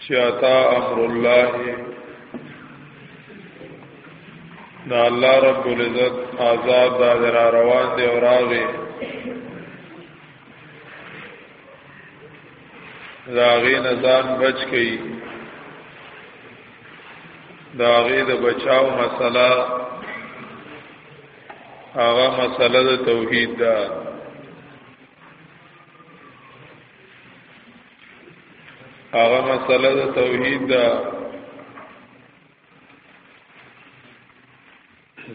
چې عطا امر الله دا الله رب العزت آزاد دا درا روان دی او راغی راغی نزان بچ کئ دا غي د بچاو مسله هغه مسله د توحید ده هغه مسله د توحید دا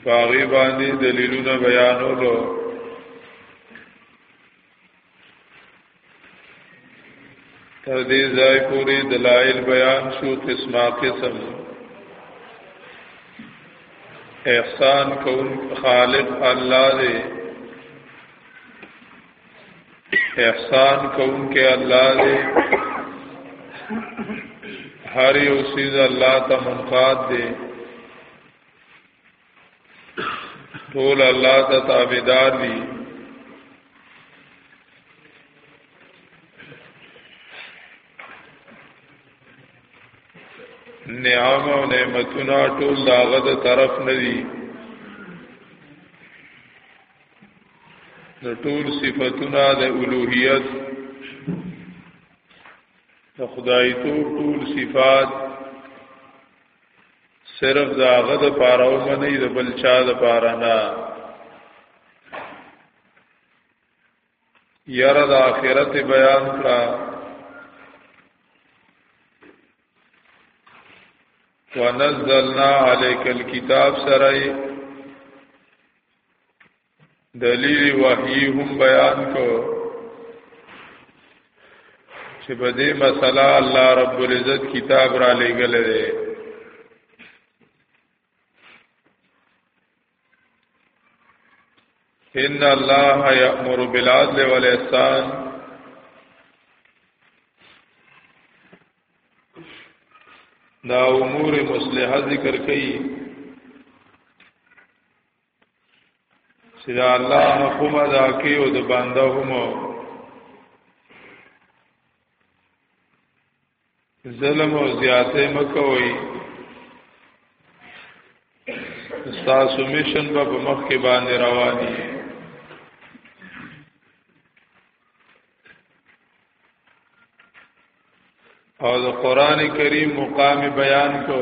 باغی باندې دلیلونه بیانولو تر دې ځای پورې دلایل بیان شو قسمه قسم احسان کون خالق الله دې احسان کوونکې الله دې هر یو سیز الله ته منقاد دې ټول الله ته تابعدار دي نعام او نعمتونه ټول داغه د طرف نه دي د ټول صفاتونه د اولوهیت د خدای تو ټول صفات صرف دا غد پاره او منی د بل چا د پاره نه یره د اخرت بیان کړه ونزلنا عليك الكتاب سره دلیل وحی هم بیان کو چې په دې مسله الله رب العزت کتاب را لېګل دی ان الله یامر بالعدل والاحسان دا امور مصلحه ذکر کړي چې دا الله حکم ادا کوي او د بنده هم ظلم او زیاته مکوي تاسو میشن به په مخ کې باندې رواني او د قران کریم مقام بیان کو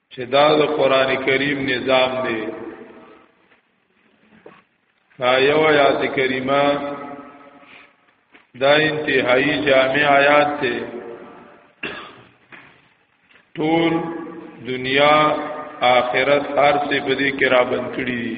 چې دا د قران کریم نظام دی دا یو آیات کریمه دا انتهایی جامع آیات دی ټول دنیا آخرت هر څه په دې کې را بند کړی دي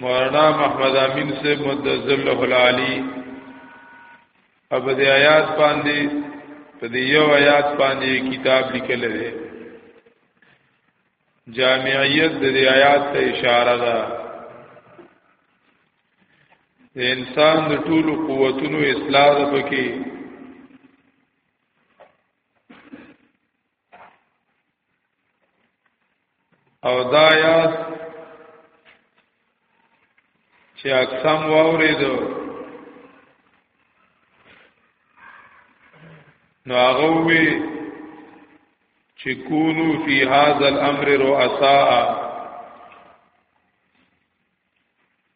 مولانا محمد امین سے مدذل له العالی اب دې آیات باندې په دې یو آیات باندې کتاب لیکل دی جامعیت د دې آیات ته اشاره ده د انسان د ټولو قوتونو اصلاح ده پکې او دا یاد چې اقسام واورېدو نو هغه وی چې کونو فی هاذا الامر رؤساء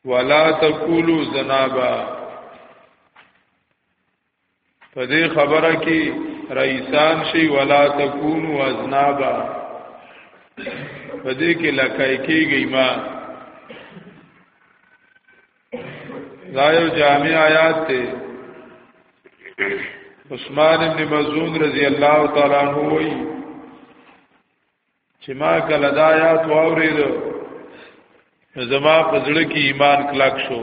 ولا تقولوا ذنابا په دې خبره کې رئیسان شي ولا تکونو ازنابا په دې کې لکای کېږي ما دا یو جامع آیات ته عثمان ابن مزون رضی الله تعالی عنہ وی چې ما کله دا آیات واورید زما په زړه کې ایمان کلک شو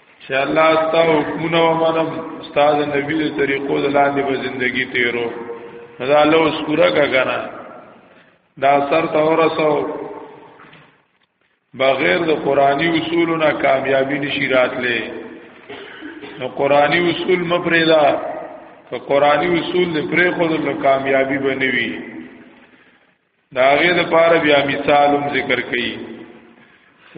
چې الله ستا حکمونه ومنم ستا د نبی د طریقو د لاندې به زندگی تیرو دا له اوس پورا کګنا دا سر ته ورسو بغیر د قرآنی اصولو نه کامیابی نشی راتلې نو قرآنی اصول مپریدا که قرآنی اصول دې پرې خو د کامیابی بنوي دا هغه د پاره بیا مثالم ذکر کړي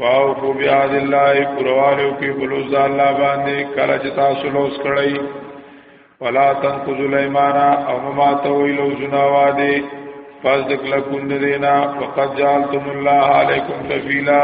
واو کو بیا د الله پروالو کې بلوز الله باندې کله چې تاسو لوس کړی ولا تنقذ الايمان او ما تويل زنا واده پس دکلا کند دینا فقد جعلتم الله علیکم کفیلا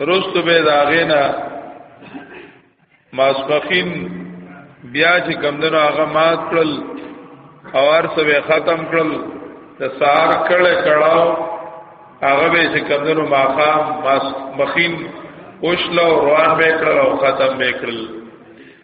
رست به داغینا ماسپخین بیا چې کمندونو هغه مات کړل او ارسه به ختم کړل د سار کړه کړهو هغه به چې کمندونو ماخام ماسپخین اوشلو روان به کړل او ختم به کړل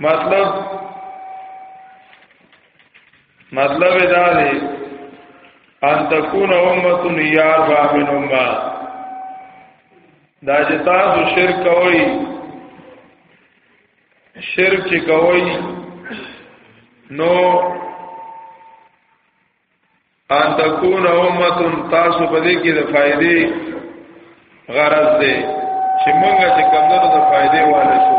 مطلب مطلب دا دی ان تكون امه یار با من امه دا چې تاسو شرک کوئ شرک چې کوئ نو ان تكون امه تاسو په دې کې د فائدې غرض دی چې مونږه چې کمونو د فائدې والے شو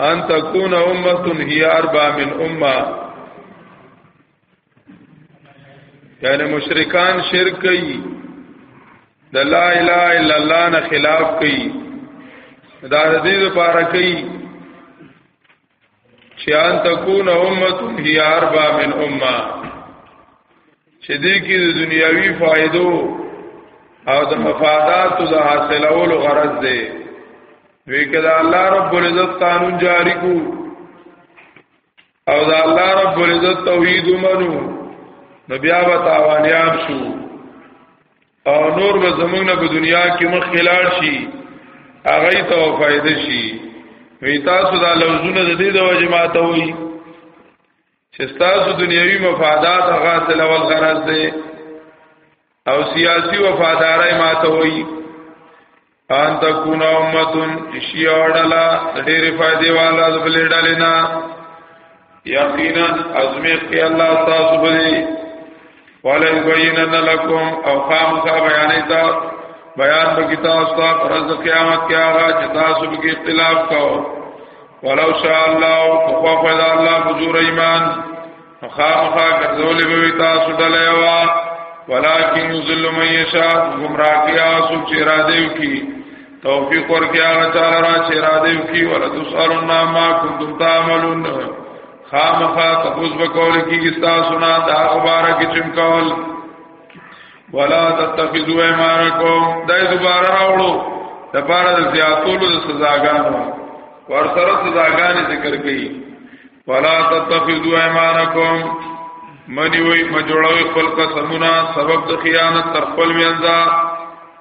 ان تكون امه هي اربع من امه یعنی مشرکان شرک کوي د لا اله الا الله نه خلاف کوي دا د دې لپاره کوي چې ان تكون امه هي اربع من امه چې دې کې د دنیاوی فائدو او د مفادات د حاصلولو غرض دی وی کله الله رب العزت قانون جاری کو او دا الله رب العزت توحید منو نو بیا به تاوانیان شو او نور به زمونږ نه په دنیا کې مخ خلال شي هغه ته فائدہ شي وی تاسو دا لوزونه د دې د وجه ماته وي چې تاسو دنیوي مفادات هغه اصل اول غرض دی او سیاسی وفادارای ماته وي ان تکون امتون شی اورلا ډېر فائدې والا د بلې ډلې نه یقینا ازمیت کې الله تاسو بلی ولا یبینن لکم او قام کا بیانې تا بیان به کتاب تا پر د قیامت کې هغه چې تاسو به اختلاف کاو ولو شاء الله خو خدای الله حضور ایمان مخامخا ګرځولې به تاسو ډلې وا ولکن یذل من یشاء گمراه کیا سو چې را دیو کی توفیق ورکیا غچار را چې را دیو کی ولا تسالون ما کنتم تعملون خامخا تفوز بکول کی استا سنا دا مبارک چمکول ولا تتخذوا ایمانکم دای دوباره راوړو د پاره د زیاتولو د سزاګانو ور سره سزاګانې ذکر کړي فلا تتخذوا ايمانكم منی وی مجوړوي خپل قسمونه سبب د خیانت تر خپل وینځه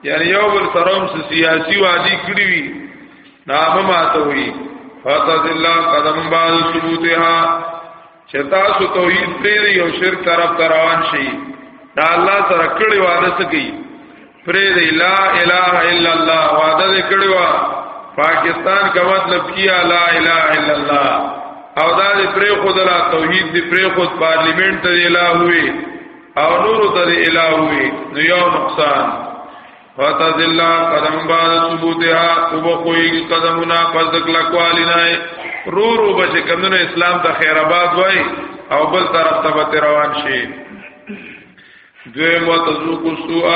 یعنی یو بل سروم سیاسي وادي کړی وی نامه ماته وی فتذ الله قدم بعد ثبوتها چتا سو توحید پرې یو شرک طرف روان شي دا الله سره کړي وعده سکی پرې دی لا اله الا الله وعده دې کړی و پاکستان کا مطلب کیا لا اله الا الله او دا دې پرې خود لا توحید دې پرې خود پارلیمنت ته اله وی او نور ته اله وی نو یو نقصان فتذل قدم بعد ثبوتها وبقوی قدمنا پس دکلا کوالینا رو رو بچ کمنو اسلام ته خیر آباد وای او بل طرف ته روان شي دویم وتذوقوا السوء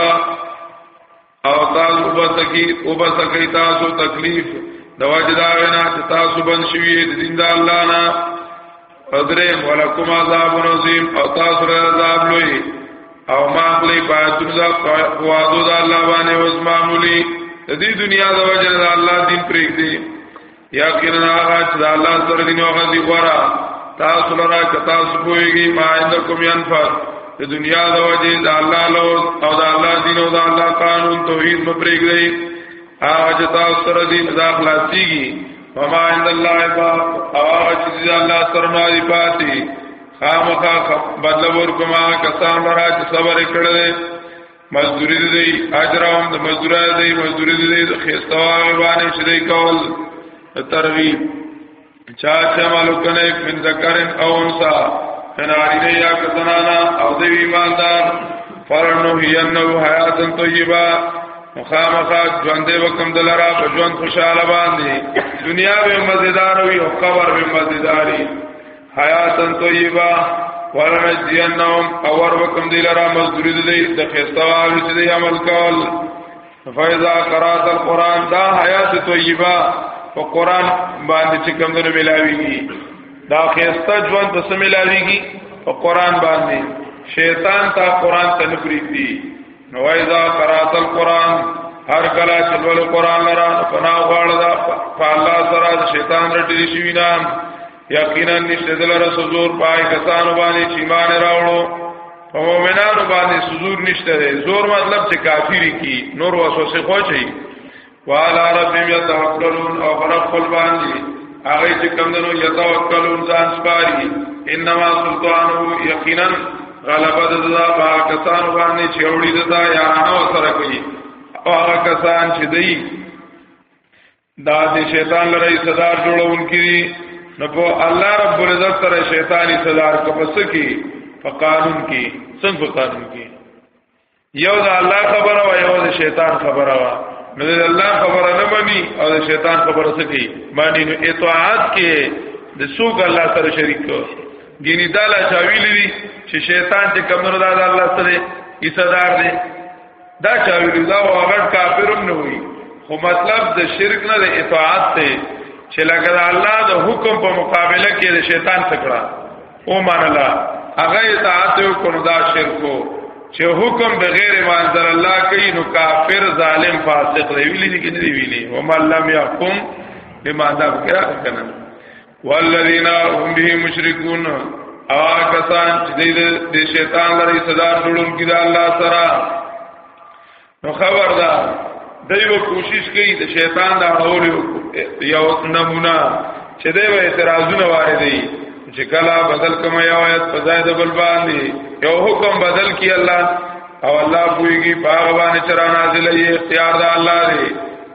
او تاسو به تکي او به تکي تاسو تکلیف د واجب دا وینا چې تاسو بن شوی د دین د الله نه ادریم ولکم عذاب عظیم او تاسو له عذاب لوی او ما خلی پاتون دا قوادو دا اللہ بانے وز معمولی دی دنیا دا وجہ دا اللہ دین پریک دی یقینا هغه چې د الله سره دی نو هغه دی غورا تاسو لرا چې تاسو پوهیږئ ما عندکم ينفد د دنیا د وجه د الله لو او د الله دین او د الله قانون توحید په پرېږدي هغه چې تاسو سره دی دا خلاصيږي وما عند الله باق او هغه چې د الله سره نه دی پاتې خامخا بدل ورکما کسان لرا چې صبر کړل مزدوری دې دی اجرام د مزدورا دې مزدوری دې د خيستا باندې چې دی کول تروی چا چې مالو کنه من ذکرن او انسا کناری نه یا کزنانا او دې ایماندار فرنو هینو حیاتن طیبه مخامخا ژوندې وکم دلرا په ژوند خوشاله باندې دنیا به مزیدار وي او قبر به مزیداری حیاتن طیبا ورنجینهم اور وکم دی لرا مزدوری دی د خستوال چې دی عمل کول فیضا قرات القرآن دا حیات طیبا په قرآن باندې چې کوم نه ملاویږي دا خسته ژوند په سم ملاویږي په قرآن باندې شیطان تا قرآن ته نپریږي نو ویضا قرات القرآن هر کلا چلول قرآن لرا پناه غواړه دا په الله سره شیطان رټی شي وینم یقینا نشته دلاره سزور پای کسان باندې چې مان راوړو په مؤمنانو باندې سزور نشته دی زور مطلب چې کافری کی نور وسوسه خوچي والا ربهم يتوکلون او پر خپل باندې هغه چې کمندونو يتوکلون ځان سپاري انما سلطانه یقینا غلبه د ذا با کسان باندې چې وړي دتا یا نه سره کوي او هغه کسان چې دی دا د شیطان لره صدر جوړون کړي نو په الله رب العزت سره شیطانی صدر کپس کی په قانون کې څنګه په قانون کې یو د الله خبره او یو د شیطان خبره وا نو د الله خبره نه مانی او د شیطان خبره څه کی مانی نو اطاعت کې د سوق الله سره شریک کو ګینی تعالی چاویلی چې شیطان چې کمنو د الله سره ایصدار دی دا چاویلو دا واغړ کافرم نه وي خو مطلب د شرک نه د اطاعت ته چې لکه د الله د حکم په مقابله کې د شیطان څخه او مانلا هغه اطاعت یو کو دا شرکو چې حکم بغیر منظر الله کوي نو کافر ظالم فاسق دی ویلي دي کې نه دی ویلي ومن لم يحكم بما ذا کړه کنه والذین هم به مشرکون آکسان چې د شیطان لري صدا جوړون کې د الله سره نو خبر ده دایو کوشش کوي د شیطان د اړول یو نمونه چې دوی به اعتراضونه واردي چې کله بدل کوم یو آیت په ځای د بل باندې یو حکم بدل کی الله او الله پویږي باغ باندې چرانازل یې اختیار د الله دی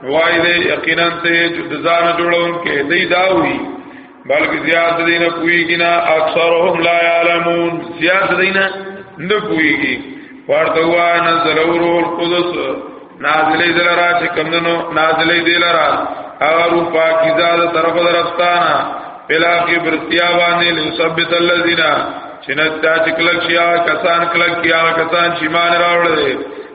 وای دې یقینا ته جزانه جوړون کې دی داوي بلکې زیات دینه کویږي نه اکثرهم لا يعلمون زیات دینه نه کویږي ورته وا نزل روح القدس نازلې دلرا چې کمندنو نازلې دلرا هغه روح پاکي زاد طرف درفتانا بلا کې برتیا باندې لثبت الذین چې نه تا چې کلک شیا کسان کلک کیا کسان چې مان راوړل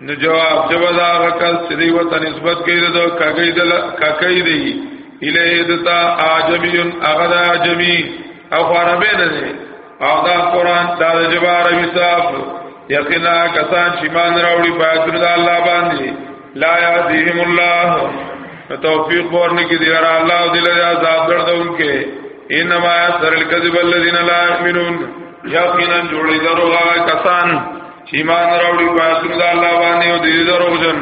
نو جواب جواب دا غکل چې دی وته نسبت کوي دا کګی دل ککې دی اله دتا اجمی هغه دا اجمی او عربی نه دی او دا قران دا جواب عربی صاحب یقینا کسان چې مان راوړي په اجر د الله باندې لا یهدیهم الله توفیق ورنه کې دی را الله او دل عذاب دردونکې انما سر الكذب الذين لا يؤمنون یقینا جوړې دروغه کسان چې ایمان راوړي په رسول الله الله باندې او دې دروغجن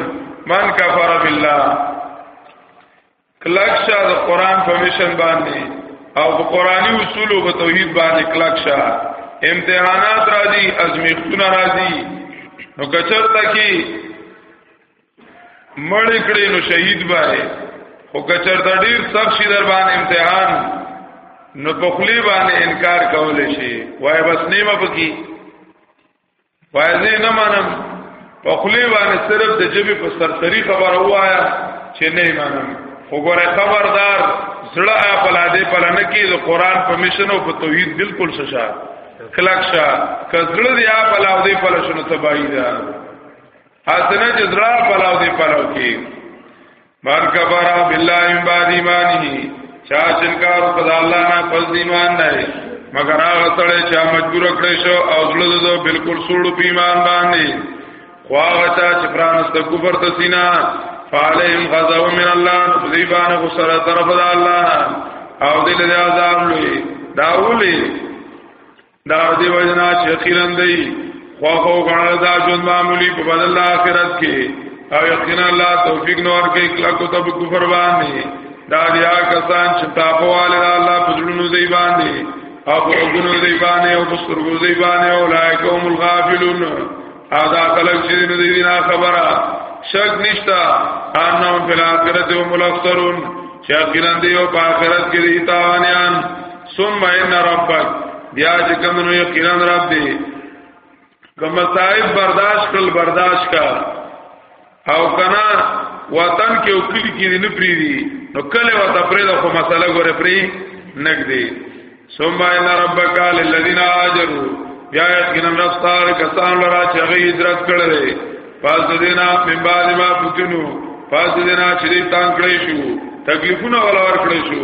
من کفر بالله کلک شه د قران په مشن باندې او په قرآني اصول او په توحید باندې کلک شه امتحانات راځي ازمیختونه راځي نو کچرتا کی مړ کړي نو شهید باندې او کچرتا ډیر سخت شي در باندې امتحان نو په خلی باندې انکار کول شي وای بس نیمه پکې وایزه نه منم په خلی باندې صرف د جبه په سرسری خبر وایا چې نه منم وګوره خبردار زړه په لاده پر نه کې د قران په مشن او په توحید بالکل ششا کلک شا کزړه دی په لاده پر شنو تبعی دا حسنه چې زړه په لاده پر کې من کفر بالله من بعد ایمانه چا چې انکار وکړ الله نه پس دی ایمان نه مگر هغه سره چې مجبور کړی شو او زړه دې بالکل سوړ په ایمان باندې خو هغه چا چې پرانست کفر ته سینا فعلهم غضب من الله ذیبان غسر طرف د الله او دې له عذاب لوی داولی دا دی وجنا چې خیرن دی خو خو غړل دا ژوند معمولی په بدل د آخرت کې او یقینا الله توفیق نور کې کله کو تب کفر باندې دا دی هغه کسان چې تاپواله الله په ژوند دی باندې او په ژوند دی باندې او په سترګو دی باندې او لایکوم الغافلون ادا کلک چې نه دی نه خبره شک نشتا انهم فی الاخرته هم الاخسرون چې اخرت دی او په اخرت کې دی تاوانیان ثم ان ربک بیا چې کمنو یقینا رب دی کوم صاحب برداشت کړ برداشت کا او کنا وطن کې او کلی کې نه پری دي نو کله وته پرې د خو مسله ګوره پری نګدي ثم ان ربک للذین هاجروا بیا یقینا رب ستاره کسان لرا چې غي هجرت کړل پس دینا من بعد ما فتنو پس دینا چې تان کړی شو تکلیفونه ولا ور کړی شو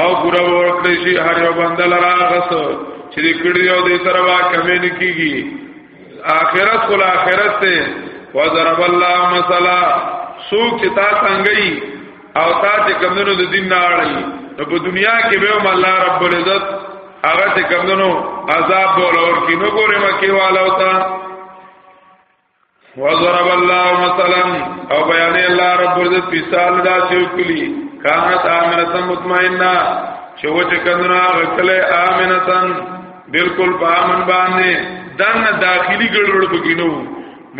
او ګره ورکړي شي هر یو بنده لرا غس چې کړي او دې سره وا کمې نه کیږي اخرت کول اخرت ته وضرب الله مثلا سوق چې تا څنګه او تا چې کمونو د دین نه اړي نو په دنیا کې به هم الله رب العزت هغه چې کمونو عذاب ور اور کینو ګوره مکه والا او تا وضرب الله مثلا او بیان الله رب عزت مثال دا چې کلی کانت امنه مطمئنه چې و چې کندنا غکله امنتن بالکل په امن باندې دنه داخلي ګډوډ بګینو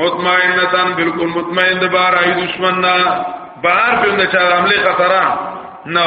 مطمئنتن بالکل مطمئن د بار ای دشمن نه بار په نشه عمله خطرہ نه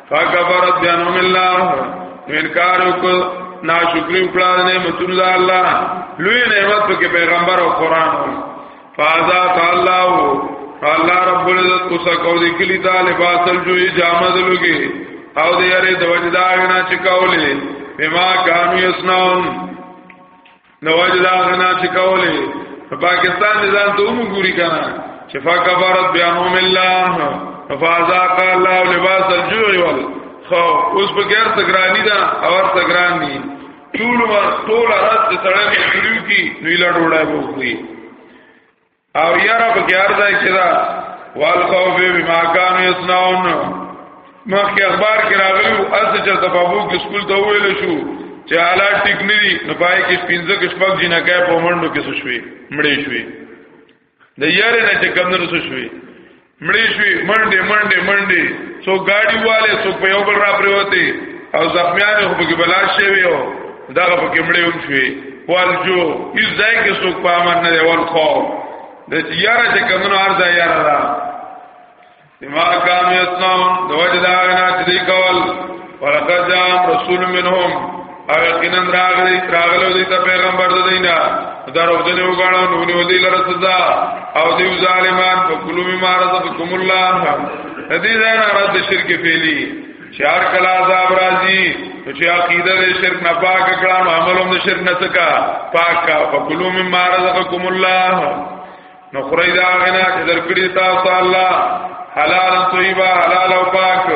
فکبرت بانهم الله انکار وکړ ناشکری وکړه د نعمتونو د الله لوی نعمت په پیغمبر او قران فازا تعالی الله رب العزت کو سکو دی کلی طالب اصل جو یې جامه دلوګي او د یاره د وجدا غنا چکاولې بما کانو یسنون نواز دا غنا چې کولې په پاکستان دې ځان ته وګوري کنه چې فکبرت بیانهم الله فازاق الله لباس الجوع وال خو اوس په غیر تګرانی دا اور تګران دي ټول ور ټول راز ته سره مې شروع کی نو لا ډوړای وو او یاره په کې ارزای کې دا والخوف بما كانوا يصنعون مخکې اخبار کې راغلو اس چې تبابو کې سکول ته ویل شو چې حالات ټیک نه دي نو پای کې پنځه کې شپږ جنہ کې په منډو کې شوې مړې شوې د یاره نه چې کم نه شوې مړې شوې منډې منډې منډې څو گاډي والے څو په یو بل را پریوته او زخمیان هم په کې بلا شوی او دغه په کې مړې هم شوې والجو یز ځای کې څوک پامن نه دی ول خو د یاره چې کمنو ارزه یاره را ما کام یسنون د وجدا غنا چې دی کول ولقد جاء رسول منهم او یقینا راغلی راغلو دې ته پیغمبر دینا درو دې وګاڼو نو نیو دې لره سزا او دې ظالمان په کلو می مارزقکم الله دې زنه رد شرک پیلی شهر کلا عذاب راځي چې عقیده دې شرک نه پاک کړه نو عملوم دې شرک نه تکا پاک کا فکلوا مما رزقکم الله نو خوري دا غنا چې درکړي تاسو الله حلال طیبه حلال او پاک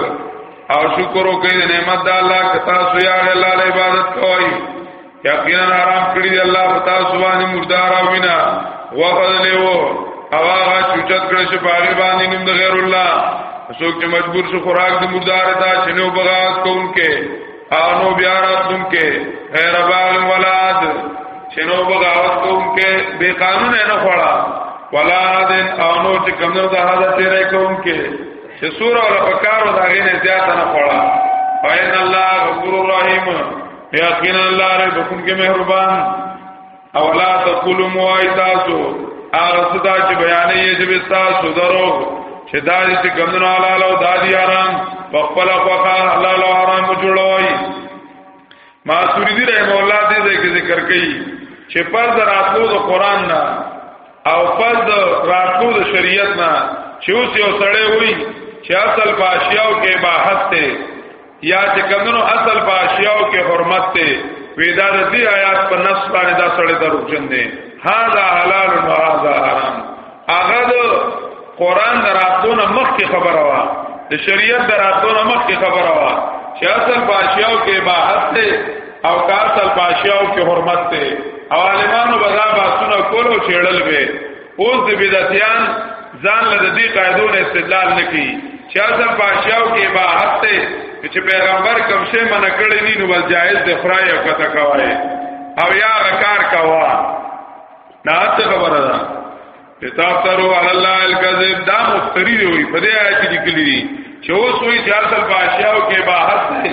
او شکر وکړئ د نعمت د الله که تاسو یا الله له عبادت کوئ یقینا حرام کړی دی الله په تاسو باندې مردار او وینا وفضل وو او هغه چوچت کړی چې باغی باندې نوم د غیر الله څوک چې مجبور شو خوراک د مردار ته چې نو بغاوت کوونکې انو بیا راتلون کې غیر باغ ولاد شنو بغاوت کوم کې بے قانون نه خړا ولاد انو چې کمنو د هدا تیرې کوم کې چې سور او پکارو دا غي نه زیات نه خړا فین الله غفور رحیم یقینا الله رب کوم کې مهربان اولا تقولوا موای تاسو هغه صدا چې بیانې یې چې تاسو درو چې دا چې ګمنو حلال او دادی حرام په خپل خوخه حلال او حرام جوړوي ما سوریدی رحم الله دې دې ذکر کړي چې پر دراتو د قران نه او پر دراتو د شریعت نه چې اوس یو سړی وای چې اصل باشیاو کې باحث ته یا چې کمنو اصل په اشیاو کې حرمت ته وېدا د دې آیات په نص باندې دا سړی دروژن دی هاذا حلال و هاذا حرام هغه د قران دراتونه مخکې خبره وا د شریعت دراتونه مخکې خبره وا چې اصل په اشیاو کې عبادت ته او کا اصل په اشیاو کې حرمت ته او عالمانو بدا باسونه کولو چېړل به اوس د بدعتيان ځان له دې قاعدو نه استدلال نکي چې اعظم بادشاہو کې اباحت ته چې پیغمبر کوم شی منع کړی نه نو ول جائز د خدای او کته کوي او یا کار کوا دا څه خبره ده کتاب ترو علی الله الکذب دا مفتری دی وي په دې آیت کې لیکلي دي چې اوس وی چې اعظم بادشاہو کې اباحت ته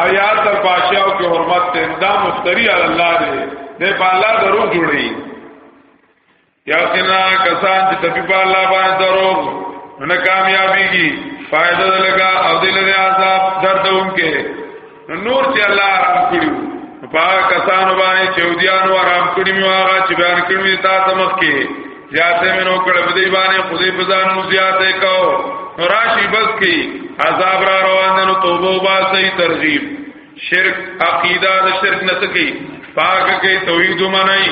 او یا اعظم بادشاہو کې حرمت ته دا مفتری علی الله دی نه په الله درو جوړي یقینا کسان چې تبي په الله باندې دروغ نه کامیابیږي فائدہ لګا او دل له عذاب دردون کې نور چې الله آرام کړیو پاک کسان باندې چودیان و آرام کړی میو هغه چې بیان کړی تا تمخ کې زیاته مې نو کړ په دې باندې خدای په ځان نو زیاته کو راشي بس کې عذاب را روان دي نو توبه واسي ترغیب شرک عقیده د شرک نه سکی پاک کې توحید منای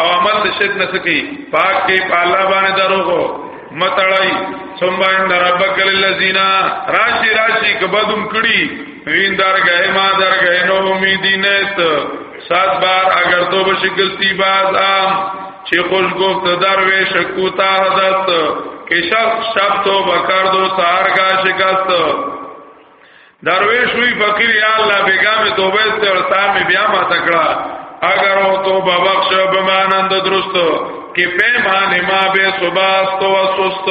او عمل د شرک نه سکی پاک کې په الله باندې دروغو متړای ثم ان ربک للذین راشی راشی کبدم کړي وین درګه ما درګه نو امیدی نهست سات بار اگر تو بشکستی باز عام چې خوش گفت دروې شکوتا حدث کې شخص شب تو بکر دو سار کا شکست درویش وی فقیر یا الله بیگا می توبه است او سار می بیا ما تکړه اگر او توبه بخش به مانند درست کې پیمانه ما به صباست او سست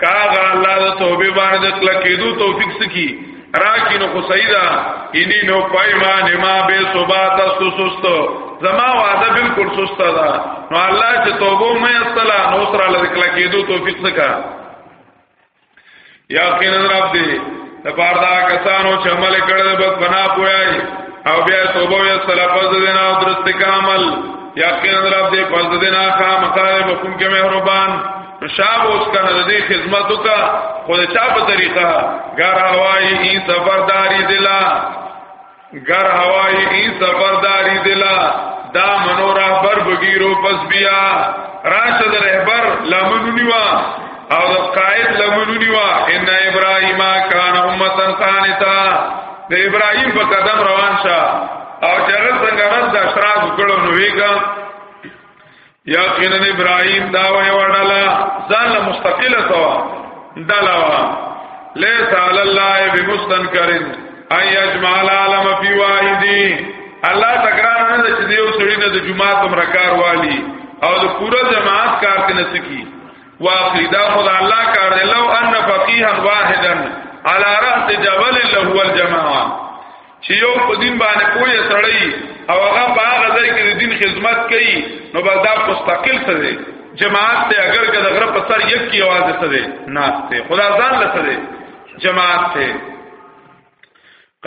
کاغه الله د توبه باندې کلکېدو توفیق سکی راکی نو خو سیدا اینی نو پیمانه ما به صبات سست زما وعده بالکل سست ده نو الله چې توبه مې استلا نو سره لکلکېدو توفیق سکا یقینا رب دې د پاره دا کسانو چې عمل کړل به فنا پوي او بیا توبه او صلاح پز دین او درست کامل یقینا رب دې پز دین اخا مخای بكم کې مهربان شاب اوس کنه د دې خدمت وکا خو د چا په طریقه ګار هوايي سفرداري دلا گر هوایی ای سفرداری دلا دا منو رهبر بگیرو پس بیا راشد رهبر لمنونی وا او د قائد لمنونی وا ان ابراهیم کان امتا قانتا د ابراهیم په قدم روان شه او چرته څنګه رد د اشراف کړو نو ویګا یقینا ابراهیم دا وی وړلا ځان له مستقله سوا دلاوا ليس على الله بمستنكر ان يجمع العالم في واحدي الله تکرار نه چې دیو سړی نه د جمعه تم رکار والی او د پورا جماعت کار ته نسکی واخی دا خدای الله کار دی لو ان فقيها واحدا على راس جبل له الجماعه چې یو په دین باندې پوهه سړی او هغه په هغه ځای کې د دین خدمت کوي نو بس دا مستقل څه دی جماعت ته اگر که د غره په سر یک کی आवाज څه دی ناس ته خدا ځان لته دی جماعت ته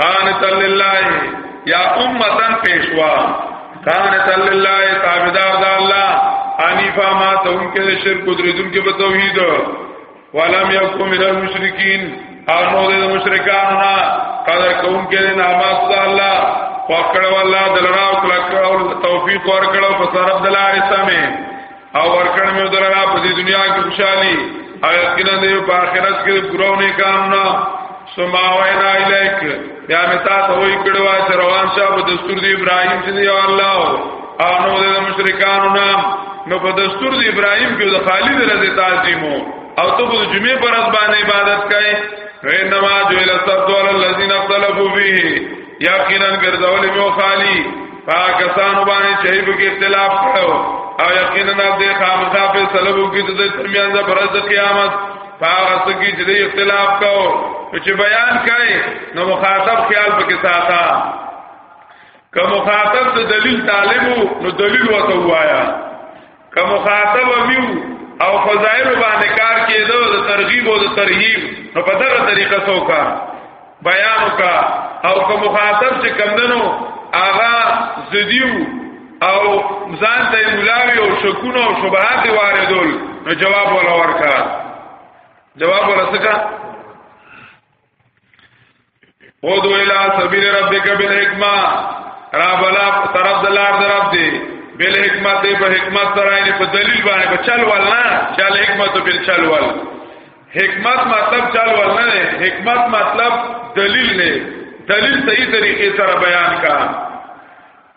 قانت لله یا امتن پیشوا قانت لله تابعدار د الله انیفا ما ته ان کې شرک درې دن کې په توحید ولم یکو من المشرکین او نو د مشرکانو نه قدر کوم کې نه نماز د الله فقړو الله دلرا او کلکړو توفیق ورکړو په سره د لارې سمې او ورکړ مې دلرا په دې دنیا کې خوشحالي او یقینا دې په آخرت کې پرونه کام نه ثم اوینا الیک یا متا ته وی کړو چې روان شه په دستور دی ابراهیم چې دی الله او نو د مشرکانو نام نو په دستور دی ابراهیم کې د خالد رضی تعظیم او ته په جمعې پر ځبان عبادت کای وینما جو الاسد ول الذین اختلفوا فيه یقینا ګرځول مو خالی پاکستان باندې چې په کې اختلاف کړو او یقینا د خامخا په سلبو کې د ترمیان د فرض قیامت پاغس کې چې اختلاف کړو چې بیان کړي نو مخاطب خیال پکې ساته که مخاطب د دلیل طالبو نو دلیل وته وایا که مخاطب ویو او فضائل باندې کار کېدو د ترغیب او د ترهیب نو په دغه طریقه څوکا بیان وکا او که مخاطب چې کمندنو آغا زدیو او ځان ته ملاوي او شکونه او شبهات واردول نو جواب ولا ورکا جواب ولا څه او دو الى سبیل ربک بالحکمه را بلا طرف دلار درب دی بل حکمت دی په حکمت سره یې په دلیل باندې په چل ول نه چل حکمت په چل ول حکمت مطلب چل ول نه حکمت مطلب دلیل نه دلیل صحیح طریقې سره بیان کا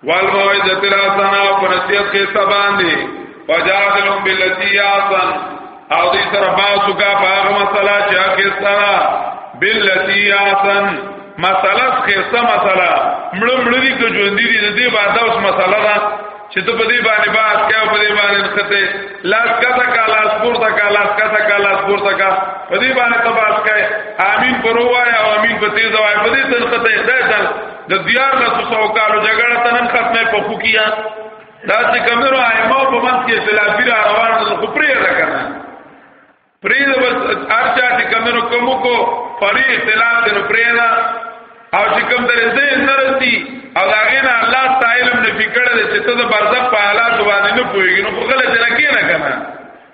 والموعظه الحسنه او په نصیحت کې سبان دي وجادلهم بالتي احسن او دې سره باسو کا په هغه مسله چې هغه سره بالتي احسن مسله کې څه مسله مړ مړ دي کو ژوند دي دې باندې اوس مسله ده چې ته په دې باندې باس کې په دې باندې خته لاس کته کا لاس پورته کا لاس کته کا لاس پورته کا په دې باندې تباس کې امين پروایا او امين په تیز وای په دې تنخته ده د دیار له سو کالو جګړه تنن ختمه په خو کیا دا چې کمرو ائمه په منځ کې اختلافي را روان دي خو پرې را کنه پرې د بس ارچا چې کمرو کوم کو پرې اختلاف دې نو پرې دا او چې کوم درې دې نرسي او دا غینا الله تعالی علم نه فکر دې چې ته د برزخ په حالات باندې نه پويږي نو خو غلې دې نه کینه کنه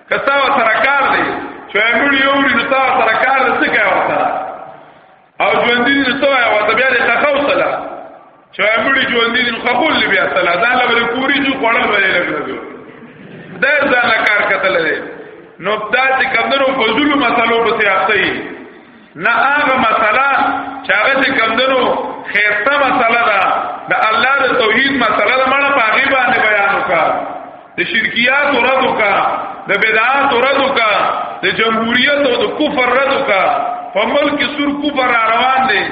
کتا و سره کار دی چې موږ یو لري نو تا سره کار څه کوي او ژوندې دي نو سوای او بیا دې خخو صلاح چې امړي ژوندې دي نو خخول لې بیا صلاح ځان له ورې پوری جو خړل ورې لګلګو دا ځان له کار کتل لري نو دا چې کمندرو په ظلم مسلو په سیاستي نه هغه مسله چې هغه چې کمندرو خیرته مسله ده د الله د توحید مسله ده مړه پاغي باندې بیان وکړه د شرکیات رد کا د بدعات رد کا د جمهوریت او د کفر رد کا په ملک سور کفر را روان دي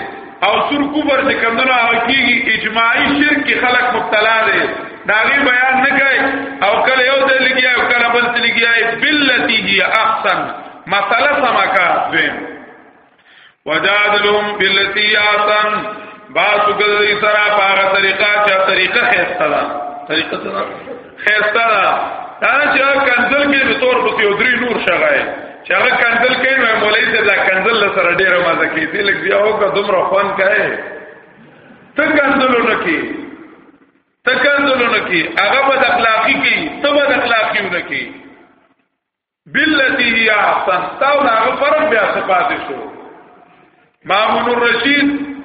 او سور کفر چې کمنو حقيقي اجماعي شرک کې خلق مبتلا دي داغي بیان نه کوي او کله یو ځل لګي او کله بل ځل لګي بلتی هي احسن مساله سمکا دویم وجادلهم بالتي احسن باسو ګرځي سره په هغه طریقه چې طریقه خسته ده طریقه سره خسته ده دا چې کنزل کې د تور په یو درې نور شغای چې هغه کنزل کې نو مولای دې دا کنزل سره ډیر مزه کې دې لګ بیا هوګه دومره خوان کای ته کنزل نه کې ته کنزل نه کې هغه په اخلاقی کې ته په اخلاقی نه کې بالتي هي احسن تاو دا فرق بیا صفات شو مامون الرشید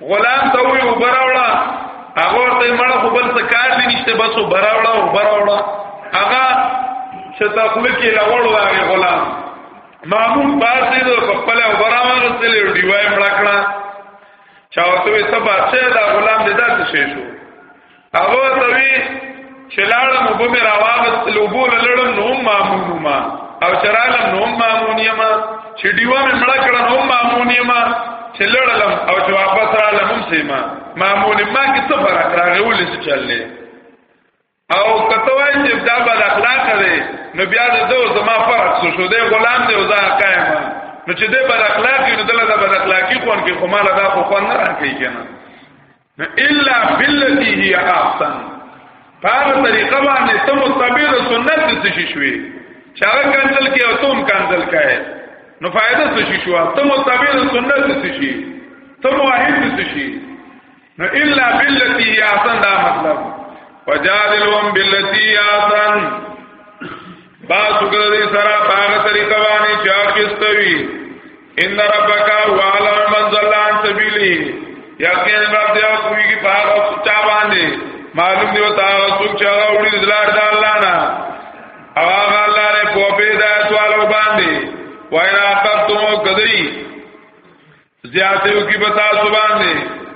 غلام ته وی وبراوړه هغه ته مړ خو بل څه کار دی نشته بس وبراوړه وبراوړه هغه چې تخلو کې لوړ واغی غلام مامون پاسې د خپل وبراوړه ته لې ډیوای مړ کړه چا ورته سبا چې دا غلام دې داسې شي شو هغه ته وی چې لاړم وب مې راوغست لوبو لړم نو مامون ما او چرالم نو مامون یما چې دیو مې مړ کړه نو مامون یما چې لړلم او چې واپس رالم هم سیما مامون ما کې څه فرق راغی ولې څه چللې او کته وای چې دا بد اخلاق دی نو بیا د دوه زما فرق شو شو دی غلام دی او زه قائم نو چې دی بد اخلاق نو دله د بد اخلاقی خون کې خو مال دا خو خون نه راکې کنه الا بالتي هي احسن پاغه طریقه باندې ته متبع د سنت د څه شوي چې هغه کنزل کې او تم کنزل کاه نو فائدہ څه شو ته متبع د سنت د څه شي ته موحد د څه شي نو الا بالتي هي احسن دا مطلب وجادلهم بالتي هي احسن با سګر دې سره پاغه طریقه باندې چا کېستوي ان ربک هو علی من ضل عن سبیلی یقین رب دې او کوي په هغه چا باندې معلوم دی وتا څوک چې هغه وړي دلار د الله نه او هغه الله نه په پیدا سوالو باندې واینا تاسو کدی زیاتیو کی بتا سو باندې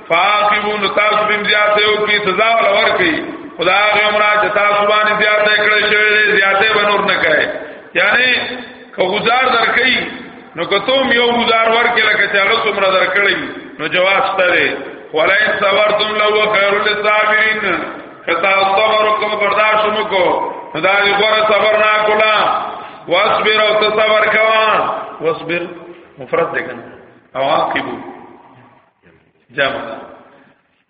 فاقبو نتاس بن زیاتیو کی سزا ولور کی خدا غمرا جتا سو باندې زیاته کړی شوی زیاته بنور نه کړي یعنی که گزار درکې نو که تم یو گزار ورکې لکه چې الله څومره درکړي نو جواب شته ولا ان صبرتم لو خير للصابرين کتا صبر کوم برداشت مو کو دا یې غره صبر نه کولا واصبر او ته صبر کوا واصبر مفرد ده کنه او عاقبو جمع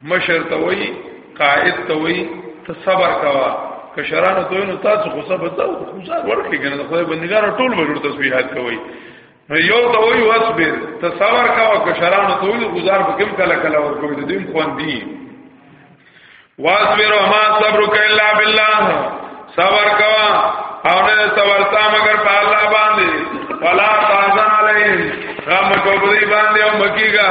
مشر ته وای قائد ته وای ته صبر کوا کشرانو ته نو تاسو خو صبر ته خو ځان ورکړي کنه د خدای بندګانو ټول ورور تسبیحات کوي نو یو ته وای واصبر ته صبر کوا کشرانو ته وای گزار په کوم کله کله ورکوي د دې خوان دی واصبر ما صبرک الا بالله صبر کوا او نه صبر تا مگر په الله باندې ولا تازن علیهم غم کو په دې باندې او مکیګا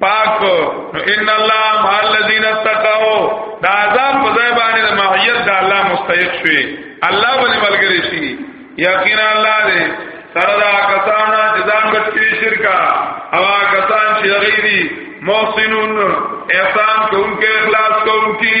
پاک نو ان الله مع الذين اتقوا دا عذاب په ځای باندې د معیت د الله مستحق شوی الله باندې ملګری شي یقینا الله دې سره دا کسان چې ځان بچ کړي شرکا او کسان چې غیری محسنون احسان کوونکې اخلاص کوونکې